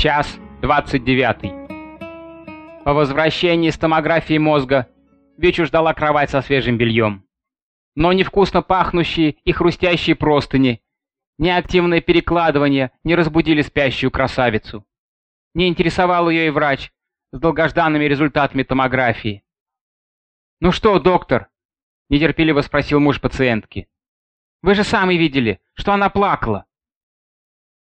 Час 29. По возвращении с томографии мозга Бичу ждала кровать со свежим бельем. Но невкусно пахнущие и хрустящие простыни, ни активное перекладывание не разбудили спящую красавицу. Не интересовал ее и врач с долгожданными результатами томографии. «Ну что, доктор?» — нетерпеливо спросил муж пациентки. «Вы же сами видели, что она плакала».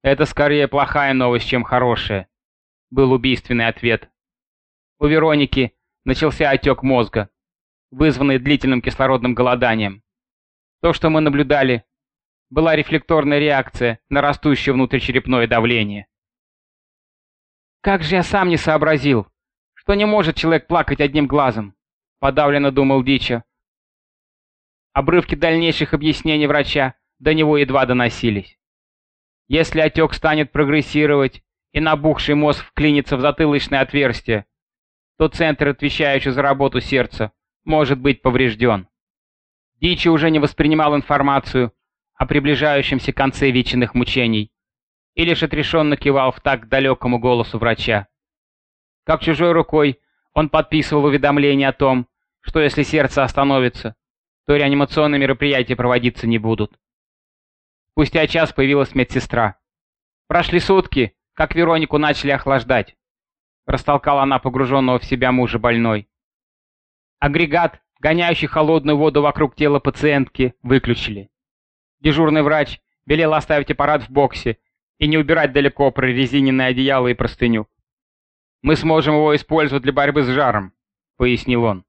«Это скорее плохая новость, чем хорошая», — был убийственный ответ. У Вероники начался отек мозга, вызванный длительным кислородным голоданием. То, что мы наблюдали, была рефлекторная реакция на растущее внутричерепное давление. «Как же я сам не сообразил, что не может человек плакать одним глазом», — подавленно думал Дича. Обрывки дальнейших объяснений врача до него едва доносились. Если отек станет прогрессировать и набухший мозг вклинится в затылочное отверстие, то центр, отвечающий за работу сердца, может быть поврежден. Дичи уже не воспринимал информацию о приближающемся конце вечных мучений и лишь отрешенно кивал в такт далекому голосу врача. Как чужой рукой он подписывал уведомление о том, что если сердце остановится, то реанимационные мероприятия проводиться не будут. Спустя час появилась медсестра. Прошли сутки, как Веронику начали охлаждать. Растолкала она погруженного в себя мужа больной. Агрегат, гоняющий холодную воду вокруг тела пациентки, выключили. Дежурный врач велел оставить аппарат в боксе и не убирать далеко прорезиненное одеяло и простыню. «Мы сможем его использовать для борьбы с жаром», — пояснил он.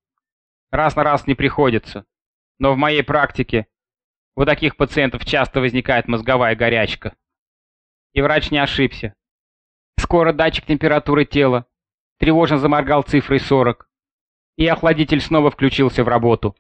«Раз на раз не приходится. Но в моей практике у таких пациентов часто возникает мозговая горячка. И врач не ошибся. Скоро датчик температуры тела тревожно заморгал цифрой 40, и охладитель снова включился в работу.